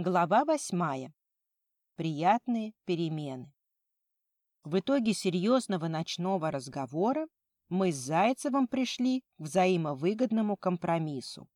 Глава восьмая. Приятные перемены. В итоге серьезного ночного разговора мы с Зайцевым пришли к взаимовыгодному компромиссу.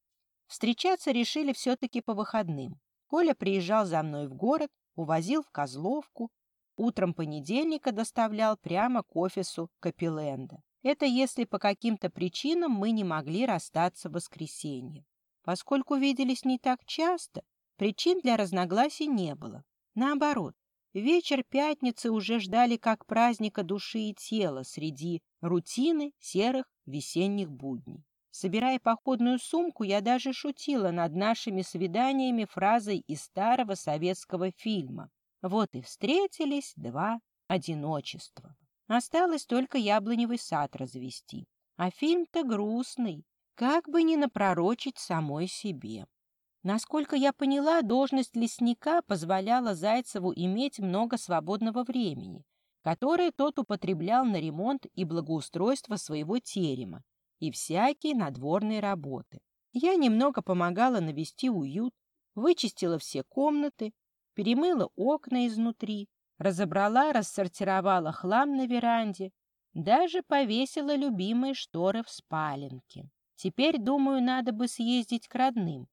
Встречаться решили все-таки по выходным. Коля приезжал за мной в город, увозил в Козловку, утром понедельника доставлял прямо к офису Капиленда. Это если по каким-то причинам мы не могли расстаться в воскресенье. Поскольку виделись не так часто, причин для разногласий не было. Наоборот, вечер пятницы уже ждали как праздника души и тела среди рутины серых весенних будней. Собирая походную сумку, я даже шутила над нашими свиданиями фразой из старого советского фильма. Вот и встретились два одиночества. Осталось только яблоневый сад развести. А фильм-то грустный, как бы не напророчить самой себе. Насколько я поняла, должность лесника позволяла Зайцеву иметь много свободного времени, которое тот употреблял на ремонт и благоустройство своего терема и всякие надворные работы. Я немного помогала навести уют, вычистила все комнаты, перемыла окна изнутри, разобрала, рассортировала хлам на веранде, даже повесила любимые шторы в спаленке. Теперь, думаю, надо бы съездить к родным,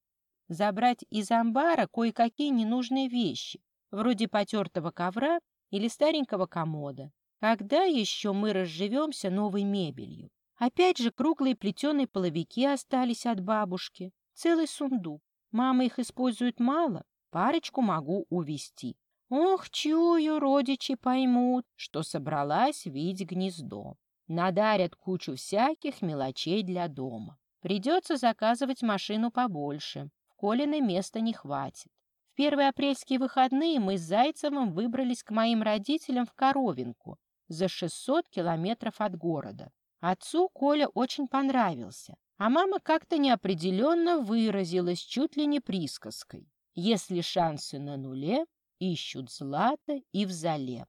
забрать из амбара кое-какие ненужные вещи, вроде потертого ковра или старенького комода. Когда еще мы разживемся новой мебелью? Опять же круглые плетеные половики остались от бабушки. Целый сундук. Мама их использует мало, парочку могу увести. Ох, чую, родичи поймут, что собралась видеть гнездо. Надарят кучу всяких мелочей для дома. Придется заказывать машину побольше. Колиной места не хватит. В первые апрельские выходные мы с Зайцевым выбрались к моим родителям в Коровинку за 600 километров от города. Отцу Коля очень понравился, а мама как-то неопределенно выразилась чуть ли не присказкой. Если шансы на нуле, ищут злато и в зале.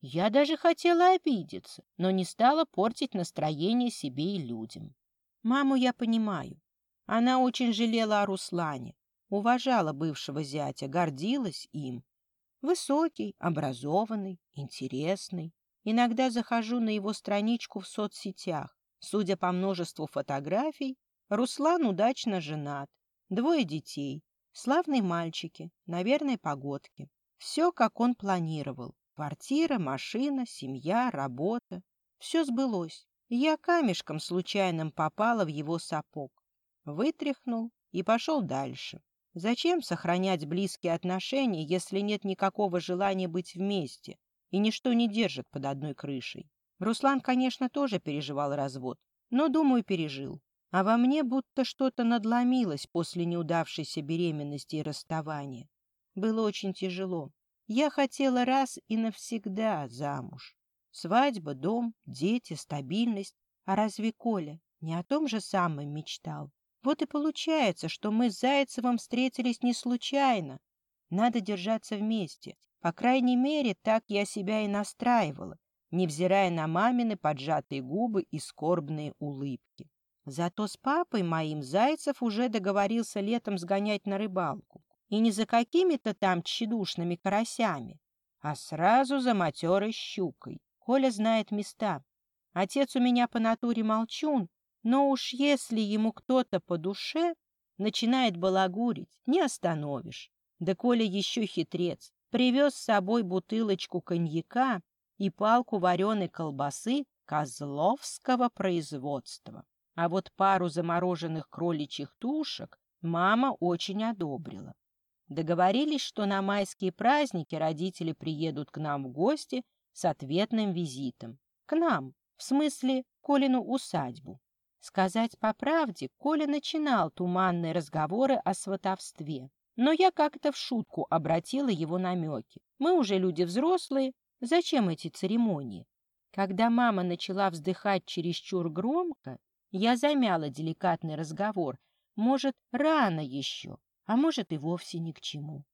Я даже хотела обидеться, но не стала портить настроение себе и людям. Маму я понимаю. Она очень жалела о Руслане, уважала бывшего зятя, гордилась им. Высокий, образованный, интересный. Иногда захожу на его страничку в соцсетях. Судя по множеству фотографий, Руслан удачно женат. Двое детей. Славные мальчики, наверное, погодки. Все, как он планировал. Квартира, машина, семья, работа. Все сбылось. Я камешком случайным попала в его сапог вытряхнул и пошел дальше. Зачем сохранять близкие отношения, если нет никакого желания быть вместе и ничто не держит под одной крышей? Руслан, конечно, тоже переживал развод, но, думаю, пережил. А во мне будто что-то надломилось после неудавшейся беременности и расставания. Было очень тяжело. Я хотела раз и навсегда замуж. Свадьба, дом, дети, стабильность. А разве Коля не о том же самом мечтал? Вот и получается, что мы с Зайцевым встретились не случайно. Надо держаться вместе. По крайней мере, так я себя и настраивала, невзирая на мамины поджатые губы и скорбные улыбки. Зато с папой моим Зайцев уже договорился летом сгонять на рыбалку. И не за какими-то там тщедушными карасями, а сразу за матерой щукой. Коля знает места. Отец у меня по натуре молчун, но уж если ему кто-то по душе начинает балагурить, не остановишь. Да Коля еще хитрец, привез с собой бутылочку коньяка и палку вареной колбасы козловского производства. А вот пару замороженных кроличьих тушек мама очень одобрила. Договорились, что на майские праздники родители приедут к нам в гости с ответным визитом. К нам, в смысле, Колину усадьбу. Сказать по правде, Коля начинал туманные разговоры о сватовстве. Но я как-то в шутку обратила его намеки. Мы уже люди взрослые, зачем эти церемонии? Когда мама начала вздыхать чересчур громко, я замяла деликатный разговор. Может, рано еще, а может и вовсе ни к чему.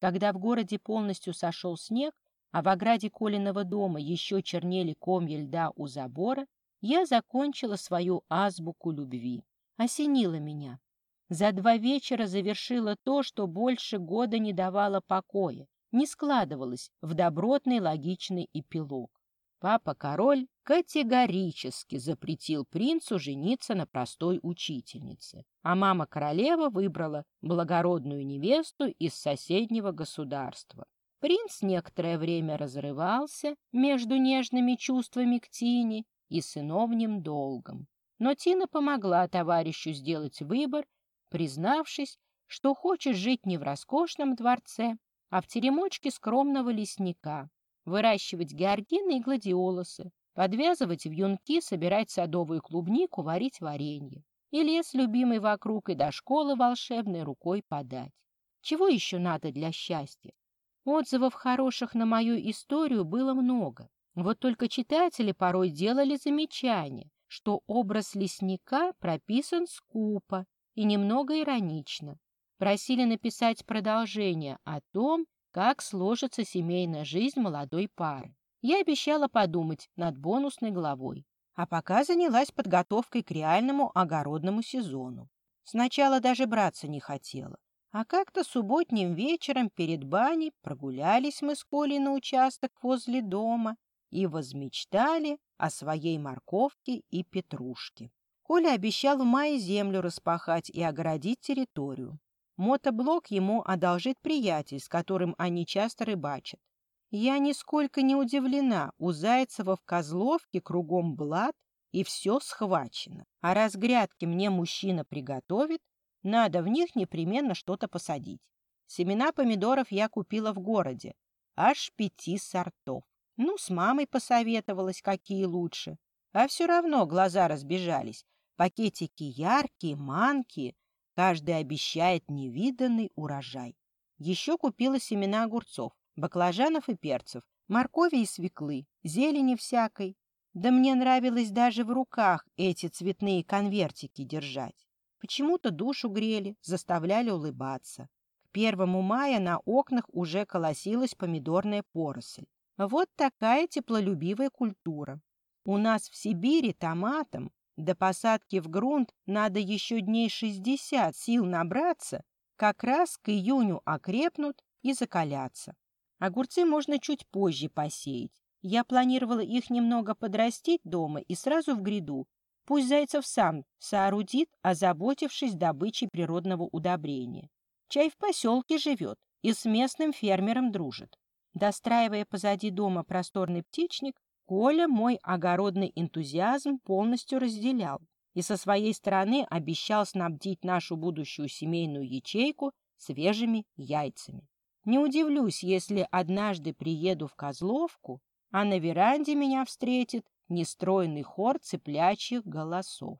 Когда в городе полностью сошел снег, а в ограде Колиного дома еще чернели комья льда у забора, я закончила свою азбуку любви. Осенило меня. за два вечера завершила то, что больше года не давало покоя, не складывалось в добротный логичный эпилог. Папа-король категорически запретил принцу жениться на простой учительнице, а мама-королева выбрала благородную невесту из соседнего государства. Принц некоторое время разрывался между нежными чувствами к Тине и сыновним долгом. Но Тина помогла товарищу сделать выбор, признавшись, что хочет жить не в роскошном дворце, а в теремочке скромного лесника, выращивать георгины и гладиолусы, подвязывать вьюнки, собирать садовую клубнику, варить варенье. И лес, любимый вокруг, и до школы волшебной рукой подать. Чего еще надо для счастья? Отзывов хороших на мою историю было много. Вот только читатели порой делали замечание, что образ лесника прописан скупо и немного иронично. Просили написать продолжение о том, как сложится семейная жизнь молодой пары. Я обещала подумать над бонусной главой. А пока занялась подготовкой к реальному огородному сезону. Сначала даже браться не хотела. А как-то субботним вечером перед баней прогулялись мы с Колей на участок возле дома и возмечтали о своей морковке и петрушке. Коля обещал в мае землю распахать и огородить территорию. Мотоблок ему одолжит приятель, с которым они часто рыбачат. Я нисколько не удивлена, у Зайцева в Козловке кругом блат, и все схвачено. А раз грядки мне мужчина приготовит, надо в них непременно что-то посадить. Семена помидоров я купила в городе, аж пяти сортов. Ну, с мамой посоветовалась, какие лучше. А все равно глаза разбежались. Пакетики яркие, манкие, Каждый обещает невиданный урожай. Еще купила семена огурцов, баклажанов и перцев, моркови и свеклы, зелени всякой. Да мне нравилось даже в руках эти цветные конвертики держать. Почему-то душу грели, заставляли улыбаться. К первому мая на окнах уже колосилась помидорная поросль. Вот такая теплолюбивая культура. У нас в Сибири томатам до посадки в грунт надо еще дней шестьдесят сил набраться, как раз к июню окрепнут и закалятся. Огурцы можно чуть позже посеять. Я планировала их немного подрастить дома и сразу в гряду. Пусть Зайцев сам соорудит, озаботившись добычей природного удобрения. Чай в поселке живет и с местным фермером дружит. Достраивая позади дома просторный птичник, Коля мой огородный энтузиазм полностью разделял и со своей стороны обещал снабдить нашу будущую семейную ячейку свежими яйцами. Не удивлюсь, если однажды приеду в Козловку, а на веранде меня встретит нестройный хор цыплячьих голосов.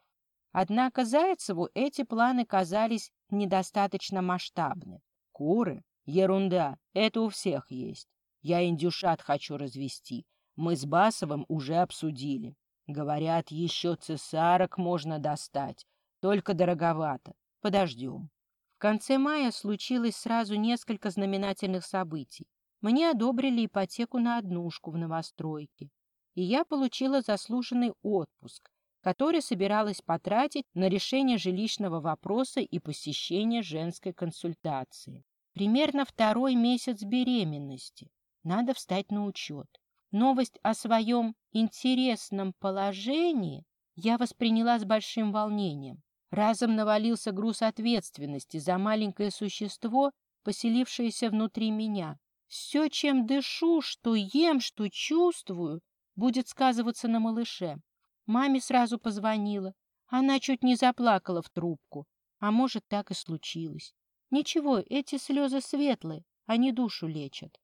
Однако Зайцеву эти планы казались недостаточно масштабны. Куры? Ерунда, это у всех есть. Я индюшат хочу развести, мы с Басовым уже обсудили. Говорят, еще цесарок можно достать, только дороговато. Подождем. В конце мая случилось сразу несколько знаменательных событий. Мне одобрили ипотеку на однушку в новостройке, и я получила заслуженный отпуск, который собиралась потратить на решение жилищного вопроса и посещение женской консультации. Примерно второй месяц беременности. Надо встать на учет. Новость о своем интересном положении я восприняла с большим волнением. Разом навалился груз ответственности за маленькое существо, поселившееся внутри меня. Все, чем дышу, что ем, что чувствую, будет сказываться на малыше. Маме сразу позвонила. Она чуть не заплакала в трубку. А может, так и случилось. Ничего, эти слезы светлые, они душу лечат.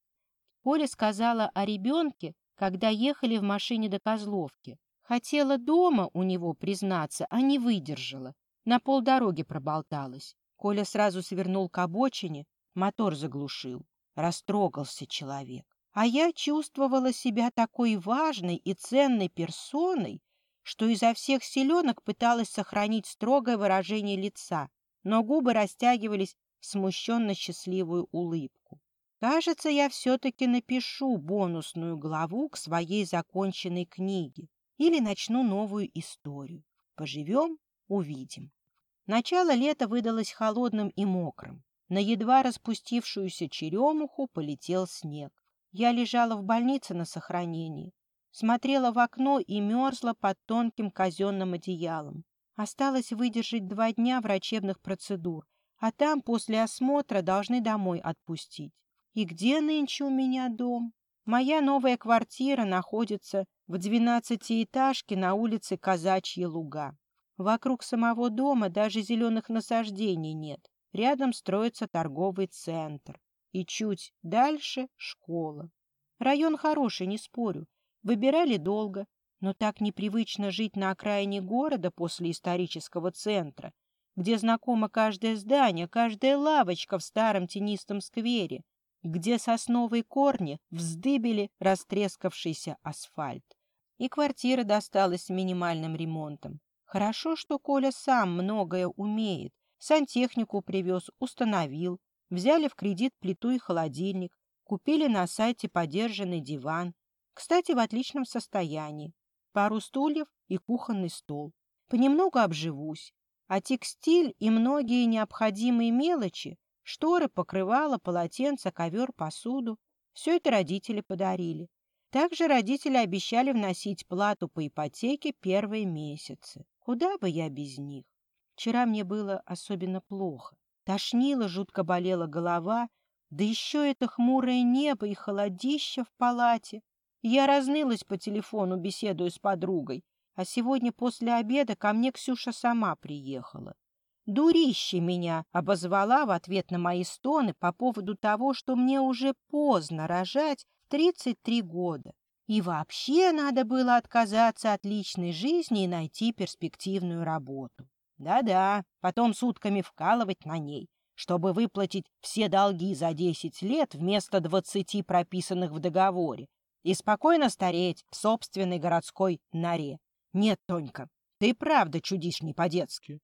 Оля сказала о ребенке, когда ехали в машине до Козловки. Хотела дома у него признаться, а не выдержала. На полдороги проболталась. Коля сразу свернул к обочине, мотор заглушил. Растрогался человек. А я чувствовала себя такой важной и ценной персоной, что изо всех селенок пыталась сохранить строгое выражение лица, но губы растягивались в смущенно-счастливую улыбку. Кажется, я все-таки напишу бонусную главу к своей законченной книге или начну новую историю. Поживем — увидим. Начало лета выдалось холодным и мокрым. На едва распустившуюся черемуху полетел снег. Я лежала в больнице на сохранении, смотрела в окно и мерзла под тонким казенным одеялом. Осталось выдержать два дня врачебных процедур, а там после осмотра должны домой отпустить. И где нынче у меня дом? Моя новая квартира находится в двенадцатиэтажке на улице Казачьи Луга. Вокруг самого дома даже зеленых насаждений нет. Рядом строится торговый центр и чуть дальше школа. Район хороший, не спорю. Выбирали долго, но так непривычно жить на окраине города после исторического центра, где знакомо каждое здание, каждая лавочка в старом тенистом сквере, где сосновые корни вздыбили растрескавшийся асфальт. И квартира досталась с минимальным ремонтом. Хорошо, что Коля сам многое умеет. Сантехнику привез, установил, Взяли в кредит плиту и холодильник, купили на сайте подержанный диван, кстати, в отличном состоянии, пару стульев и кухонный стол. Понемногу обживусь, а текстиль и многие необходимые мелочи, шторы, покрывала, полотенца, ковер, посуду, все это родители подарили. Также родители обещали вносить плату по ипотеке первые месяцы. Куда бы я без них? Вчера мне было особенно плохо. Тошнило, жутко болела голова, да еще это хмурое небо и холодище в палате. Я разнылась по телефону, беседуя с подругой, а сегодня после обеда ко мне Ксюша сама приехала. Дурище меня обозвала в ответ на мои стоны по поводу того, что мне уже поздно рожать в 33 года. И вообще надо было отказаться от личной жизни и найти перспективную работу. Да-да, потом сутками вкалывать на ней, чтобы выплатить все долги за десять лет вместо двадцати прописанных в договоре и спокойно стареть в собственной городской норе. Нет, Тонька, ты правда чудишь не по-детски.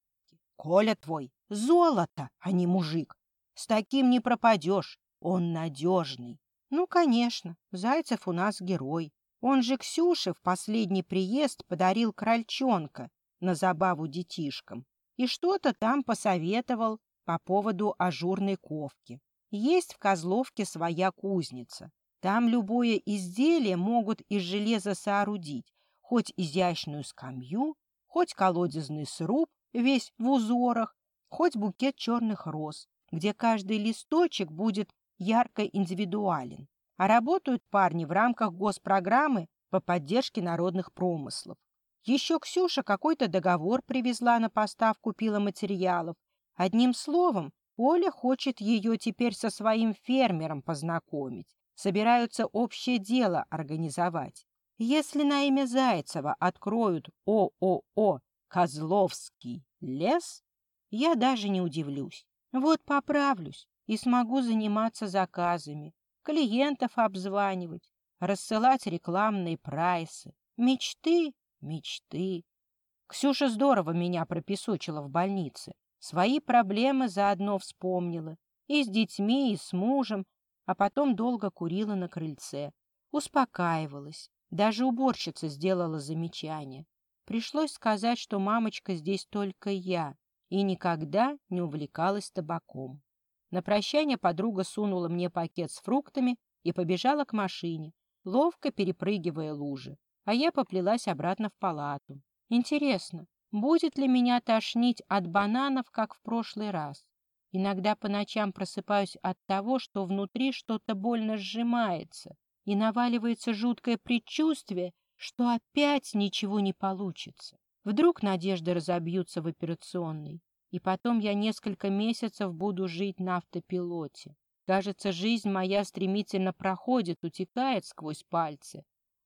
Коля твой — золото, а не мужик. С таким не пропадешь, он надежный. Ну, конечно, Зайцев у нас герой. Он же Ксюше в последний приезд подарил крольчонка, на забаву детишкам и что-то там посоветовал по поводу ажурной ковки. Есть в Козловке своя кузница. Там любое изделие могут из железа соорудить, хоть изящную скамью, хоть колодезный сруб, весь в узорах, хоть букет черных роз, где каждый листочек будет ярко индивидуален. А работают парни в рамках госпрограммы по поддержке народных промыслов. Еще Ксюша какой-то договор привезла на поставку пиломатериалов. Одним словом, Оля хочет ее теперь со своим фермером познакомить. Собираются общее дело организовать. Если на имя Зайцева откроют ООО «Козловский лес», я даже не удивлюсь. Вот поправлюсь и смогу заниматься заказами, клиентов обзванивать, рассылать рекламные прайсы. Мечты Мечты. Ксюша здорово меня пропесочила в больнице. Свои проблемы заодно вспомнила. И с детьми, и с мужем. А потом долго курила на крыльце. Успокаивалась. Даже уборщица сделала замечание. Пришлось сказать, что мамочка здесь только я. И никогда не увлекалась табаком. На прощание подруга сунула мне пакет с фруктами и побежала к машине, ловко перепрыгивая лужи а я поплелась обратно в палату. Интересно, будет ли меня тошнить от бананов, как в прошлый раз? Иногда по ночам просыпаюсь от того, что внутри что-то больно сжимается, и наваливается жуткое предчувствие, что опять ничего не получится. Вдруг надежды разобьются в операционной, и потом я несколько месяцев буду жить на автопилоте. Кажется, жизнь моя стремительно проходит, утекает сквозь пальцы,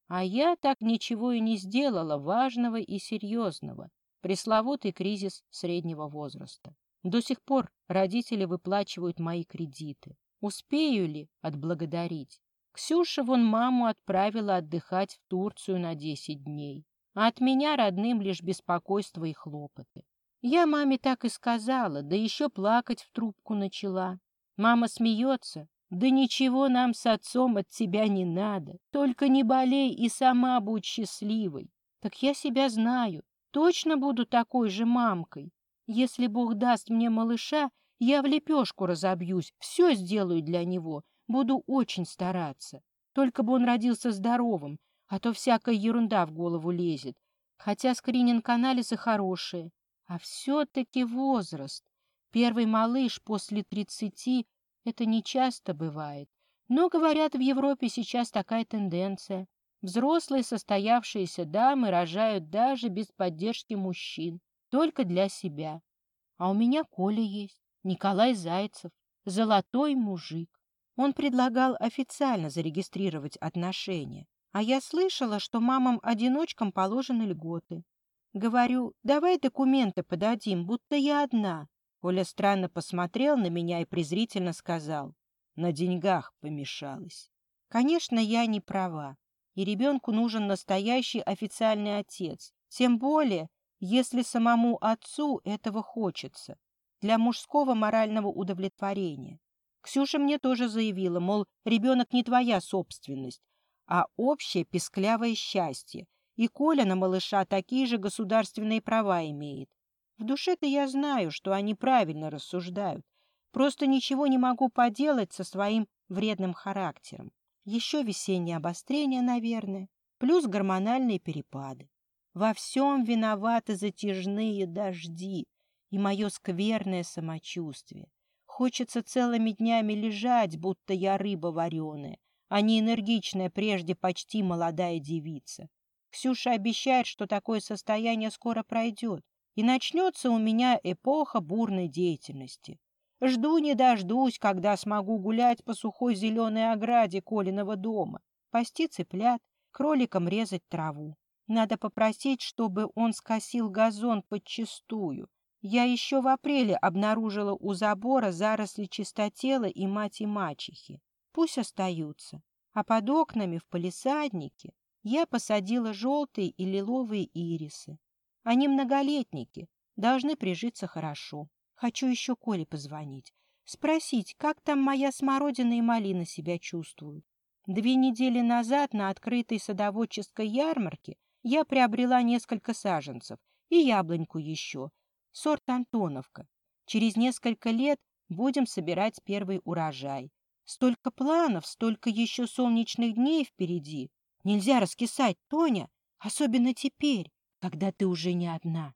а я так ничего и не сделала важного и серьезного. Пресловутый кризис среднего возраста. До сих пор родители выплачивают мои кредиты. Успею ли отблагодарить? Ксюша вон маму отправила отдыхать в Турцию на десять дней. А от меня родным лишь беспокойство и хлопоты. Я маме так и сказала, да еще плакать в трубку начала. Мама смеется, да ничего нам с отцом от тебя не надо. Только не болей и сама будь счастливой. Так я себя знаю. Точно буду такой же мамкой. Если Бог даст мне малыша, я в лепешку разобьюсь, все сделаю для него, буду очень стараться. Только бы он родился здоровым, а то всякая ерунда в голову лезет. Хотя скрининг-анализы хорошие. А все-таки возраст. Первый малыш после тридцати — это не часто бывает. Но, говорят, в Европе сейчас такая тенденция. Взрослые состоявшиеся дамы рожают даже без поддержки мужчин, только для себя. А у меня Коля есть, Николай Зайцев, золотой мужик. Он предлагал официально зарегистрировать отношения, а я слышала, что мамам-одиночкам положены льготы. Говорю, давай документы подадим, будто я одна. Коля странно посмотрел на меня и презрительно сказал. На деньгах помешалась. Конечно, я не права. И ребенку нужен настоящий официальный отец. Тем более, если самому отцу этого хочется. Для мужского морального удовлетворения. Ксюша мне тоже заявила, мол, ребенок не твоя собственность, а общее песклявое счастье. И Коля на малыша такие же государственные права имеет. В душе-то я знаю, что они правильно рассуждают. Просто ничего не могу поделать со своим вредным характером. Еще весеннее обострение, наверное, плюс гормональные перепады. Во всем виноваты затяжные дожди и мое скверное самочувствие. Хочется целыми днями лежать, будто я рыба вареная, а не энергичная прежде почти молодая девица. Ксюша обещает, что такое состояние скоро пройдет, и начнется у меня эпоха бурной деятельности. Жду не дождусь, когда смогу гулять по сухой зеленой ограде Колиного дома, пасти цыплят, кроликам резать траву. Надо попросить, чтобы он скосил газон подчистую. Я еще в апреле обнаружила у забора заросли чистотела и мать и мачехи. Пусть остаются. А под окнами в палисаднике я посадила желтые и лиловые ирисы. Они многолетники, должны прижиться хорошо. Хочу еще Коле позвонить. Спросить, как там моя смородина и малина себя чувствуют. Две недели назад на открытой садоводческой ярмарке я приобрела несколько саженцев и яблоньку еще, сорт Антоновка. Через несколько лет будем собирать первый урожай. Столько планов, столько еще солнечных дней впереди. Нельзя раскисать, Тоня, особенно теперь, когда ты уже не одна.